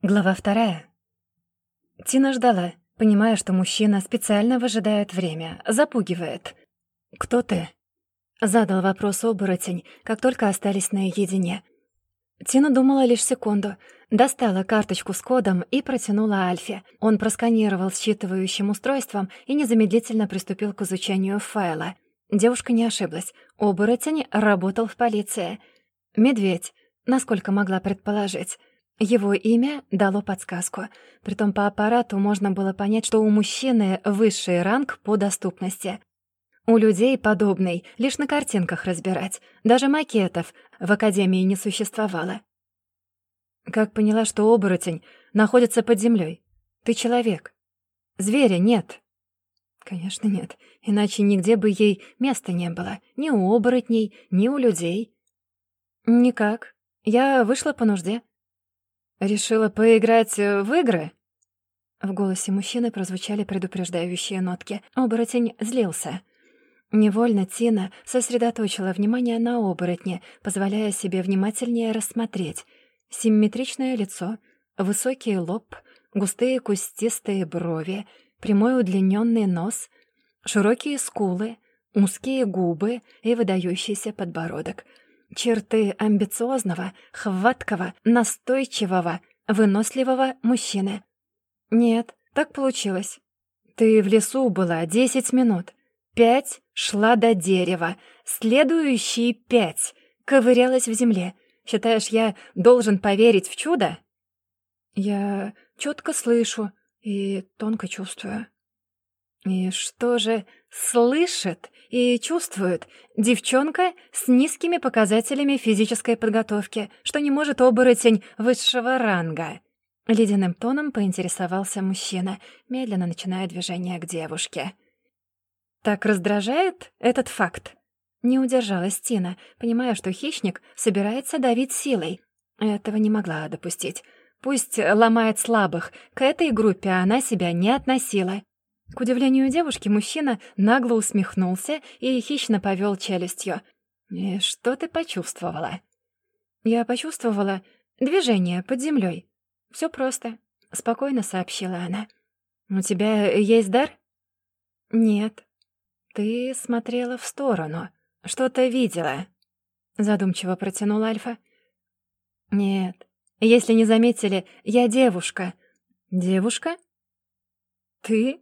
Глава вторая. Тина ждала, понимая, что мужчина специально выжидает время, запугивает. «Кто ты?» — задал вопрос оборотень, как только остались наедине. Тина думала лишь секунду, достала карточку с кодом и протянула Альфе. Он просканировал считывающим устройством и незамедлительно приступил к изучению файла. Девушка не ошиблась. Оборотень работал в полиции. Медведь, насколько могла предположить. Его имя дало подсказку. Притом по аппарату можно было понять, что у мужчины высший ранг по доступности. У людей подобный лишь на картинках разбирать. Даже макетов в Академии не существовало. Как поняла, что оборотень находится под землей? Ты человек. Зверя нет. Конечно, нет. Иначе нигде бы ей места не было. Ни у оборотней, ни у людей. Никак. Я вышла по нужде. «Решила поиграть э, в игры?» В голосе мужчины прозвучали предупреждающие нотки. Оборотень злился. Невольно Тина сосредоточила внимание на оборотне, позволяя себе внимательнее рассмотреть. Симметричное лицо, высокий лоб, густые кустистые брови, прямой удлиненный нос, широкие скулы, узкие губы и выдающийся подбородок — черты амбициозного, хваткого, настойчивого, выносливого мужчины. Нет, так получилось. Ты в лесу была десять минут. Пять шла до дерева. Следующие пять ковырялась в земле. Считаешь, я должен поверить в чудо? Я четко слышу и тонко чувствую. И что же слышит и чувствует девчонка с низкими показателями физической подготовки, что не может оборотень высшего ранга? Ледяным тоном поинтересовался мужчина, медленно начиная движение к девушке. «Так раздражает этот факт?» Не удержалась Тина, понимая, что хищник собирается давить силой. Этого не могла допустить. Пусть ломает слабых, к этой группе она себя не относила. К удивлению девушки, мужчина нагло усмехнулся и хищно повел челюстью. «И что ты почувствовала?» «Я почувствовала движение под землей. Все просто», — спокойно сообщила она. «У тебя есть дар?» «Нет». «Ты смотрела в сторону. Что-то видела?» Задумчиво протянул Альфа. «Нет. Если не заметили, я девушка». «Девушка?» «Ты?»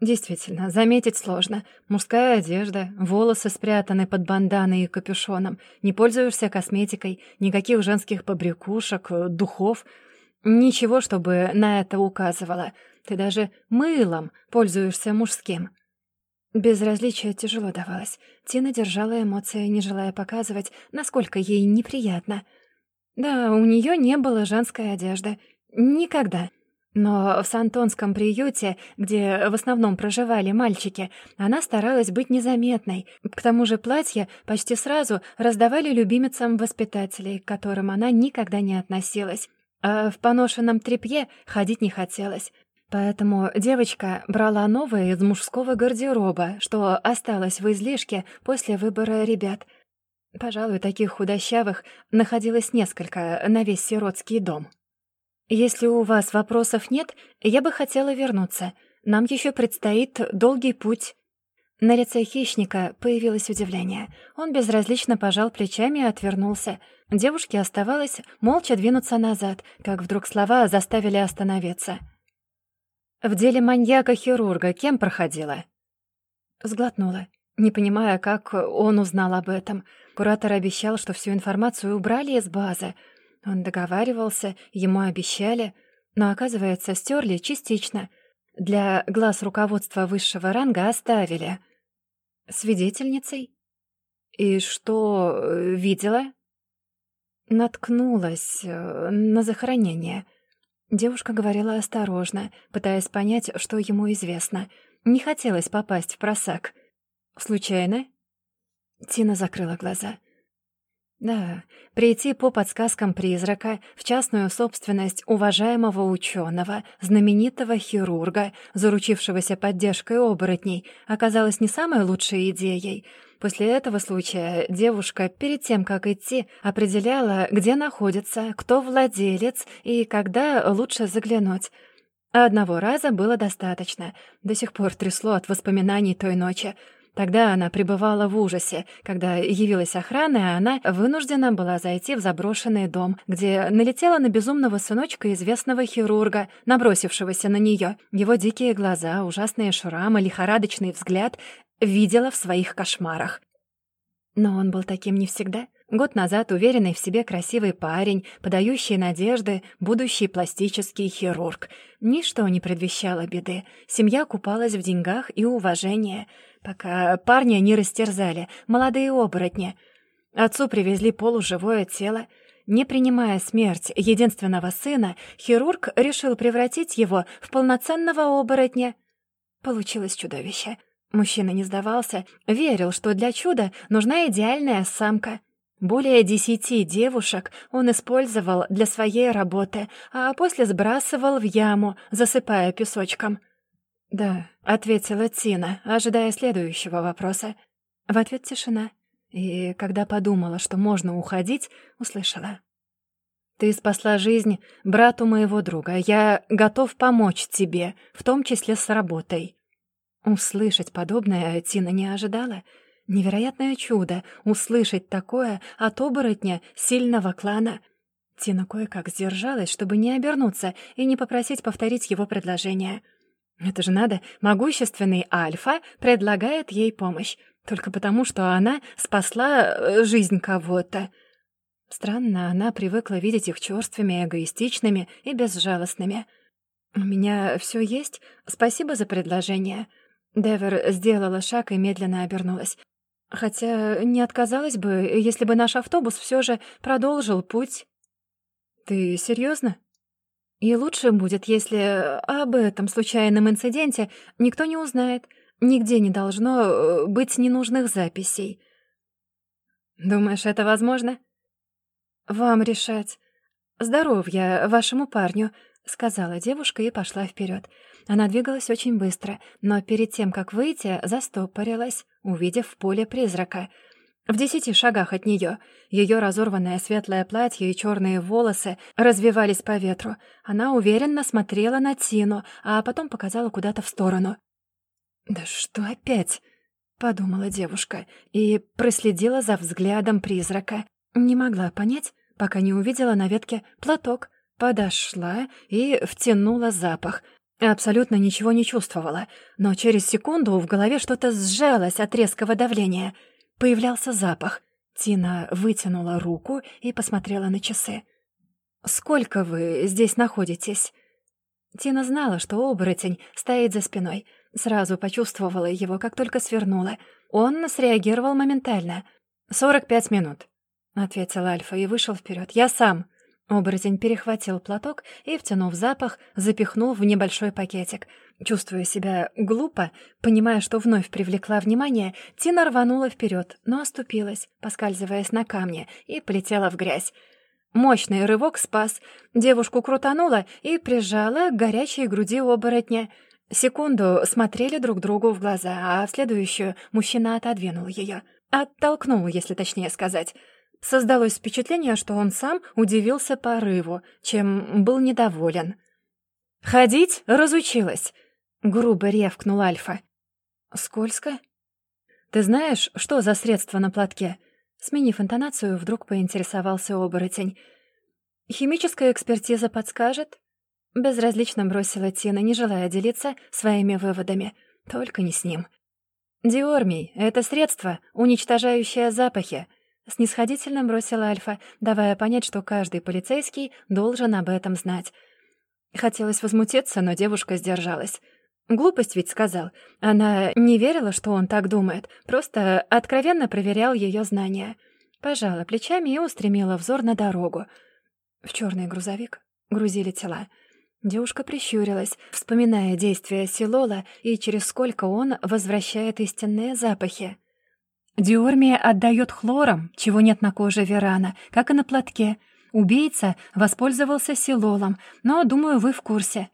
Действительно, заметить сложно. Мужская одежда, волосы спрятаны под банданой и капюшоном. Не пользуешься косметикой, никаких женских побрякушек, духов. Ничего, чтобы на это указывало. Ты даже мылом пользуешься мужским. Безразличие тяжело давалось. Тина держала эмоции, не желая показывать, насколько ей неприятно. Да, у нее не было женской одежды. Никогда. Но в Сантонском приюте, где в основном проживали мальчики, она старалась быть незаметной. К тому же платья почти сразу раздавали любимицам воспитателей, к которым она никогда не относилась. А в поношенном тряпье ходить не хотелось. Поэтому девочка брала новое из мужского гардероба, что осталось в излишке после выбора ребят. Пожалуй, таких худощавых находилось несколько на весь сиротский дом. «Если у вас вопросов нет, я бы хотела вернуться. Нам еще предстоит долгий путь». На лице хищника появилось удивление. Он безразлично пожал плечами и отвернулся. Девушке оставалось молча двинуться назад, как вдруг слова заставили остановиться. «В деле маньяка-хирурга кем проходила?» Сглотнула, не понимая, как он узнал об этом. Куратор обещал, что всю информацию убрали из базы — он договаривался, ему обещали, но, оказывается, стерли частично. Для глаз руководства высшего ранга оставили. Свидетельницей? И что э, видела? Наткнулась э, на захоронение. Девушка говорила осторожно, пытаясь понять, что ему известно. Не хотелось попасть в просак. «Случайно?» Тина закрыла глаза. Да, прийти по подсказкам призрака в частную собственность уважаемого ученого, знаменитого хирурга, заручившегося поддержкой оборотней, оказалось не самой лучшей идеей. После этого случая девушка перед тем, как идти, определяла, где находится, кто владелец и когда лучше заглянуть. Одного раза было достаточно. До сих пор трясло от воспоминаний той ночи — Тогда она пребывала в ужасе. Когда явилась охрана, она вынуждена была зайти в заброшенный дом, где налетела на безумного сыночка известного хирурга, набросившегося на нее. Его дикие глаза, ужасные шрамы, лихорадочный взгляд видела в своих кошмарах. Но он был таким не всегда. Год назад уверенный в себе красивый парень, подающий надежды, будущий пластический хирург. Ничто не предвещало беды. Семья купалась в деньгах и уважении пока парня не растерзали, молодые оборотни. Отцу привезли полуживое тело. Не принимая смерть единственного сына, хирург решил превратить его в полноценного оборотня. Получилось чудовище. Мужчина не сдавался, верил, что для чуда нужна идеальная самка. Более десяти девушек он использовал для своей работы, а после сбрасывал в яму, засыпая песочком — «Да», — ответила Тина, ожидая следующего вопроса. В ответ тишина. И когда подумала, что можно уходить, услышала. «Ты спасла жизнь брату моего друга. Я готов помочь тебе, в том числе с работой». Услышать подобное Тина не ожидала. Невероятное чудо — услышать такое от оборотня сильного клана. Тина кое-как сдержалась, чтобы не обернуться и не попросить повторить его предложение — это же надо, могущественный Альфа предлагает ей помощь, только потому, что она спасла э, жизнь кого-то. Странно, она привыкла видеть их чёрствыми, эгоистичными и безжалостными. «У меня всё есть. Спасибо за предложение». Девер сделала шаг и медленно обернулась. Хотя не отказалась бы, если бы наш автобус всё же продолжил путь. «Ты серьёзно?» И лучше будет, если об этом случайном инциденте никто не узнает. Нигде не должно э, быть ненужных записей. Думаешь, это возможно? Вам решать. Здоровья вашему парню, сказала девушка и пошла вперед. Она двигалась очень быстро, но перед тем, как выйти, застопорилась, увидев поле призрака — в десяти шагах от нее ее разорванное светлое платье и черные волосы развивались по ветру. Она уверенно смотрела на Тину, а потом показала куда-то в сторону. «Да что опять?» — подумала девушка и проследила за взглядом призрака. Не могла понять, пока не увидела на ветке платок. Подошла и втянула запах. Абсолютно ничего не чувствовала, но через секунду в голове что-то сжалось от резкого давления — Появлялся запах. Тина вытянула руку и посмотрела на часы. «Сколько вы здесь находитесь?» Тина знала, что оборотень стоит за спиной. Сразу почувствовала его, как только свернула. Он среагировал моментально. «Сорок пять минут», — ответил Альфа и вышел вперед. «Я сам». Оборотень перехватил платок и, втянув запах, запихнул в небольшой пакетик. Чувствуя себя глупо, понимая, что вновь привлекла внимание, Тина рванула вперед, но оступилась, поскальзываясь на камне, и полетела в грязь. Мощный рывок спас. Девушку крутанула и прижала к горячей груди оборотня. Секунду смотрели друг другу в глаза, а в следующую мужчина отодвинул ее. Оттолкнул, если точнее сказать. Создалось впечатление, что он сам удивился порыву, чем был недоволен. «Ходить разучилась», — грубо ревкнул Альфа. «Скользко?» «Ты знаешь, что за средство на платке?» Сменив интонацию, вдруг поинтересовался оборотень. «Химическая экспертиза подскажет?» Безразлично бросила Тина, не желая делиться своими выводами. Только не с ним. «Диормий — это средство, уничтожающее запахи», Снисходительно бросила Альфа, давая понять, что каждый полицейский должен об этом знать. Хотелось возмутиться, но девушка сдержалась. Глупость ведь сказал. Она не верила, что он так думает, просто откровенно проверял ее знания. Пожала плечами и устремила взор на дорогу. В черный грузовик грузили тела. Девушка прищурилась, вспоминая действия Силола и через сколько он возвращает истинные запахи. Диормия отдает хлором, чего нет на коже Верана, как и на платке. Убийца воспользовался силолом, но, думаю, вы в курсе.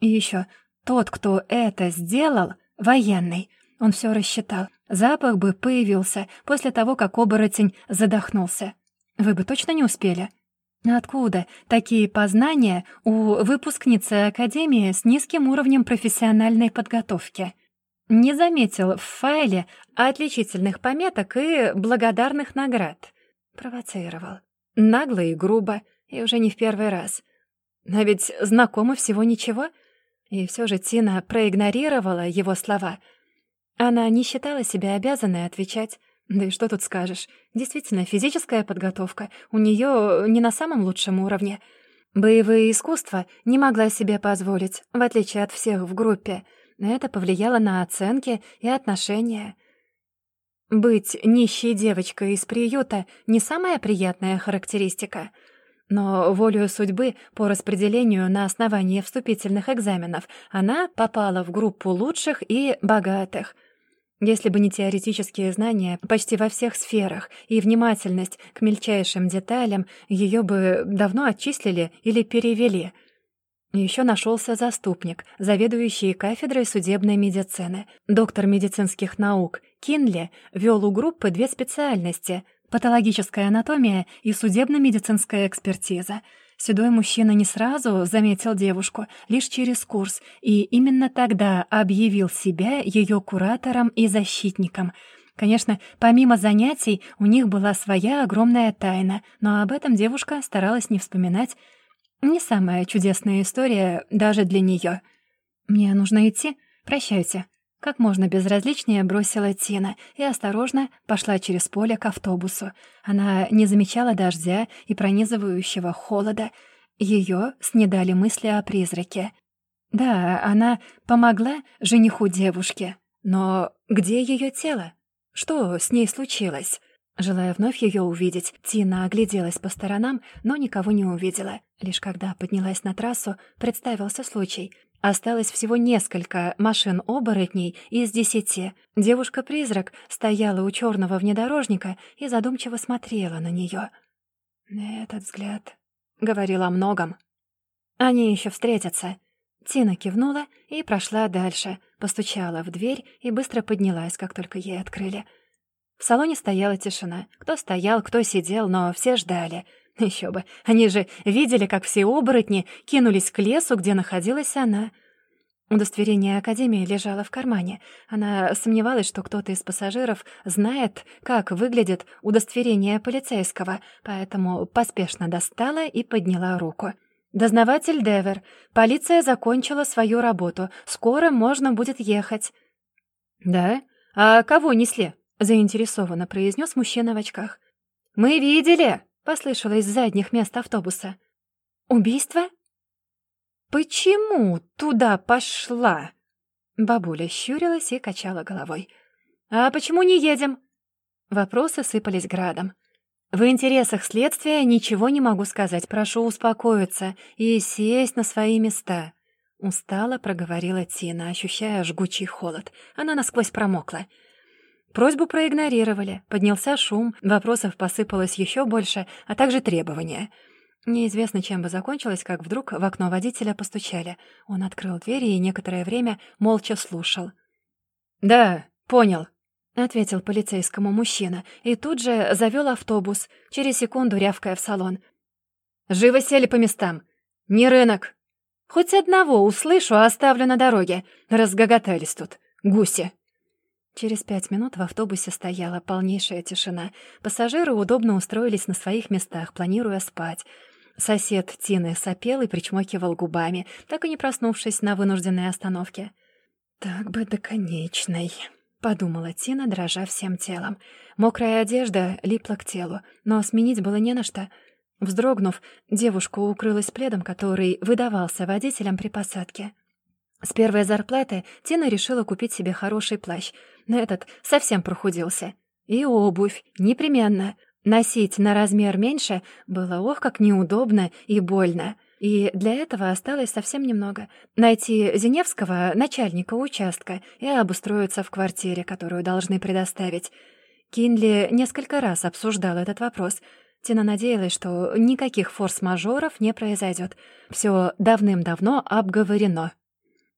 И еще, тот, кто это сделал, военный. Он все рассчитал. Запах бы появился после того, как оборотень задохнулся. Вы бы точно не успели? Откуда такие познания у выпускницы Академии с низким уровнем профессиональной подготовки? Не заметил в файле отличительных пометок и благодарных наград. Провоцировал. Нагло и грубо, и уже не в первый раз. А ведь знакомо всего ничего. И все же Тина проигнорировала его слова. Она не считала себя обязанной отвечать. Да и что тут скажешь? Действительно, физическая подготовка у нее не на самом лучшем уровне. Боевые искусства не могла себе позволить, в отличие от всех в группе. Это повлияло на оценки и отношения. Быть нищей девочкой из приюта — не самая приятная характеристика. Но волею судьбы по распределению на основании вступительных экзаменов она попала в группу лучших и богатых — если бы не теоретические знания почти во всех сферах и внимательность к мельчайшим деталям, ее бы давно отчислили или перевели. Еще нашелся заступник, заведующий кафедрой судебной медицины. Доктор медицинских наук Кинли вел у группы две специальности — патологическая анатомия и судебно-медицинская экспертиза — Седой мужчина не сразу заметил девушку, лишь через курс, и именно тогда объявил себя ее куратором и защитником. Конечно, помимо занятий, у них была своя огромная тайна, но об этом девушка старалась не вспоминать. Не самая чудесная история даже для нее. «Мне нужно идти. Прощайте», как можно безразличнее бросила Тина и осторожно пошла через поле к автобусу. Она не замечала дождя и пронизывающего холода. Ее снедали мысли о призраке. Да, она помогла жениху девушки, но где ее тело? Что с ней случилось? Желая вновь ее увидеть, Тина огляделась по сторонам, но никого не увидела. Лишь когда поднялась на трассу, представился случай — Осталось всего несколько машин-оборотней из десяти. Девушка-призрак стояла у черного внедорожника и задумчиво смотрела на нее. «Этот взгляд...» — говорил о многом. «Они еще встретятся». Тина кивнула и прошла дальше, постучала в дверь и быстро поднялась, как только ей открыли. В салоне стояла тишина. Кто стоял, кто сидел, но все ждали — еще бы, они же видели, как все оборотни кинулись к лесу, где находилась она. Удостоверение Академии лежало в кармане. Она сомневалась, что кто-то из пассажиров знает, как выглядит удостоверение полицейского, поэтому поспешно достала и подняла руку. «Дознаватель Девер, полиция закончила свою работу. Скоро можно будет ехать». «Да? А кого несли?» — заинтересованно произнес мужчина в очках. «Мы видели!» — послышалось с задних мест автобуса. «Убийство?» «Почему туда пошла?» Бабуля щурилась и качала головой. «А почему не едем?» Вопросы сыпались градом. «В интересах следствия ничего не могу сказать. Прошу успокоиться и сесть на свои места». Устало проговорила Тина, ощущая жгучий холод. Она насквозь промокла. Просьбу проигнорировали, поднялся шум, вопросов посыпалось еще больше, а также требования. Неизвестно, чем бы закончилось, как вдруг в окно водителя постучали. Он открыл дверь и некоторое время молча слушал. «Да, понял», — ответил полицейскому мужчина, и тут же завел автобус, через секунду рявкая в салон. «Живо сели по местам. Не рынок. Хоть одного услышу, а оставлю на дороге. Разгоготались тут. Гуси». Через пять минут в автобусе стояла полнейшая тишина. Пассажиры удобно устроились на своих местах, планируя спать. Сосед Тины сопел и причмокивал губами, так и не проснувшись на вынужденной остановке. «Так бы до конечной», — подумала Тина, дрожа всем телом. Мокрая одежда липла к телу, но сменить было не на что. Вздрогнув, девушка укрылась пледом, который выдавался водителям при посадке. С первой зарплаты Тина решила купить себе хороший плащ, но этот совсем прохудился. И обувь, непременно. Носить на размер меньше было ох как неудобно и больно. И для этого осталось совсем немного. Найти Зиневского, начальника участка, и обустроиться в квартире, которую должны предоставить. Кинли несколько раз обсуждал этот вопрос. Тина надеялась, что никаких форс-мажоров не произойдет. Все давным-давно обговорено.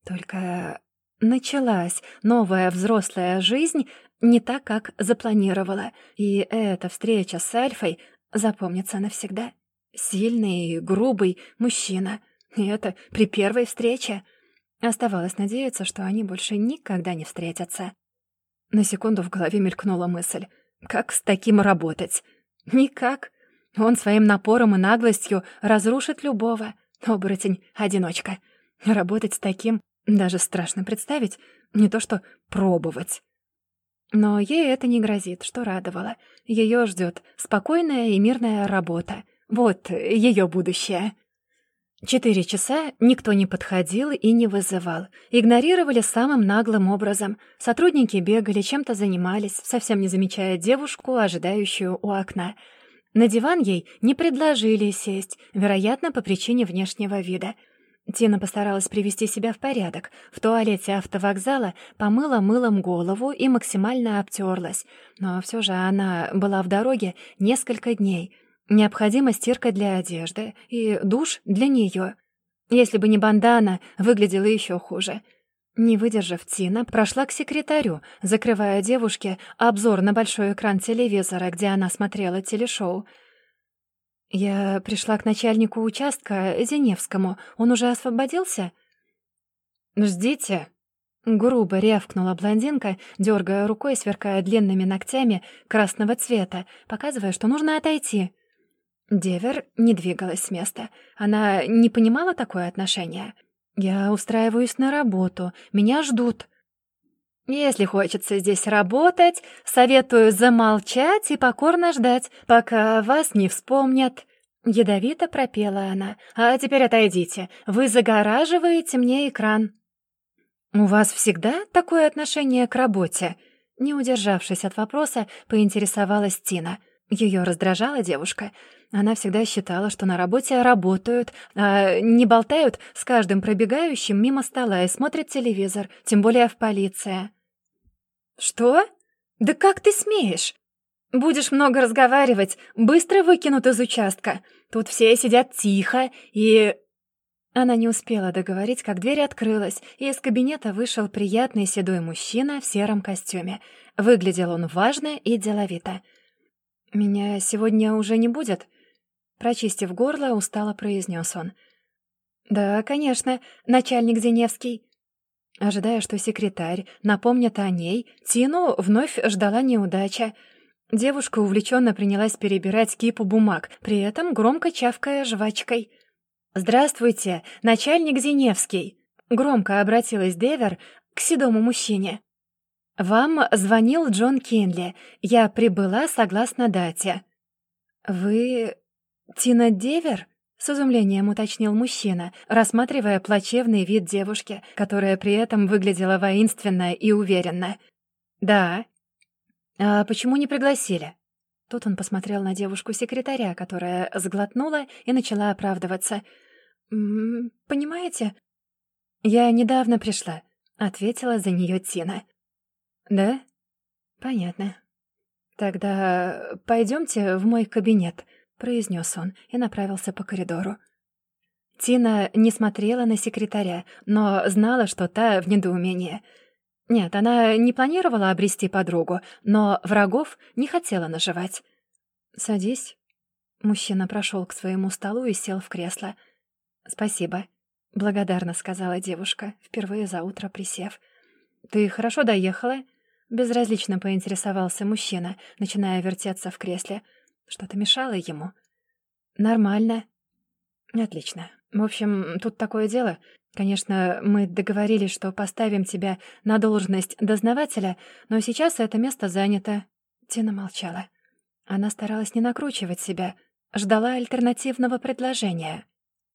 Только началась новая взрослая жизнь не так, как запланировала, и эта встреча с Альфой запомнится навсегда. Сильный и грубый мужчина. И это при первой встрече. Оставалось надеяться, что они больше никогда не встретятся. На секунду в голове мелькнула мысль. Как с таким работать? Никак. Он своим напором и наглостью разрушит любого. Оборотень-одиночка. Работать с таким даже страшно представить, не то что пробовать. Но ей это не грозит, что радовало. Ее ждет спокойная и мирная работа. Вот ее будущее. Четыре часа никто не подходил и не вызывал. Игнорировали самым наглым образом. Сотрудники бегали, чем-то занимались, совсем не замечая девушку, ожидающую у окна. На диван ей не предложили сесть, вероятно, по причине внешнего вида. Тина постаралась привести себя в порядок. В туалете автовокзала помыла мылом голову и максимально обтерлась. Но все же она была в дороге несколько дней — Необходима стирка для одежды и душ для нее. Если бы не бандана, выглядела еще хуже. Не выдержав, Тина прошла к секретарю, закрывая девушке обзор на большой экран телевизора, где она смотрела телешоу. «Я пришла к начальнику участка, Зеневскому. Он уже освободился?» «Ждите», — грубо рявкнула блондинка, дергая рукой, сверкая длинными ногтями красного цвета, показывая, что нужно отойти. Девер не двигалась с места. Она не понимала такое отношение. «Я устраиваюсь на работу. Меня ждут». «Если хочется здесь работать, советую замолчать и покорно ждать, пока вас не вспомнят». Ядовито пропела она. «А теперь отойдите. Вы загораживаете мне экран». «У вас всегда такое отношение к работе?» Не удержавшись от вопроса, поинтересовалась Тина. Ее раздражала девушка. Она всегда считала, что на работе работают, а не болтают с каждым пробегающим мимо стола и смотрят телевизор, тем более в полиции. «Что? Да как ты смеешь? Будешь много разговаривать, быстро выкинут из участка. Тут все сидят тихо и...» Она не успела договорить, как дверь открылась, и из кабинета вышел приятный седой мужчина в сером костюме. Выглядел он важно и деловито. «Меня сегодня уже не будет?» Прочистив горло, устало произнес он. «Да, конечно, начальник Зеневский». Ожидая, что секретарь напомнит о ней, Тину вновь ждала неудача. Девушка увлеченно принялась перебирать кипу бумаг, при этом громко чавкая жвачкой. «Здравствуйте, начальник Зеневский!» Громко обратилась Девер к седому мужчине. «Вам звонил Джон Кинли. Я прибыла согласно дате». «Вы «Тина Девер?» — с изумлением уточнил мужчина, рассматривая плачевный вид девушки, которая при этом выглядела воинственно и уверенно. «Да». «А почему не пригласили?» Тут он посмотрел на девушку-секретаря, которая сглотнула и начала оправдываться. «М -м, «Понимаете?» «Я недавно пришла», — ответила за нее Тина. «Да? Понятно. Тогда пойдемте в мой кабинет», — произнес он и направился по коридору. Тина не смотрела на секретаря, но знала, что та в недоумении. Нет, она не планировала обрести подругу, но врагов не хотела наживать. «Садись». Мужчина прошел к своему столу и сел в кресло. «Спасибо», — благодарно сказала девушка, впервые за утро присев. «Ты хорошо доехала?» Безразлично поинтересовался мужчина, начиная вертеться в кресле — что-то мешало ему. Нормально. Отлично. В общем, тут такое дело. Конечно, мы договорились, что поставим тебя на должность дознавателя, но сейчас это место занято. Тина молчала. Она старалась не накручивать себя, ждала альтернативного предложения.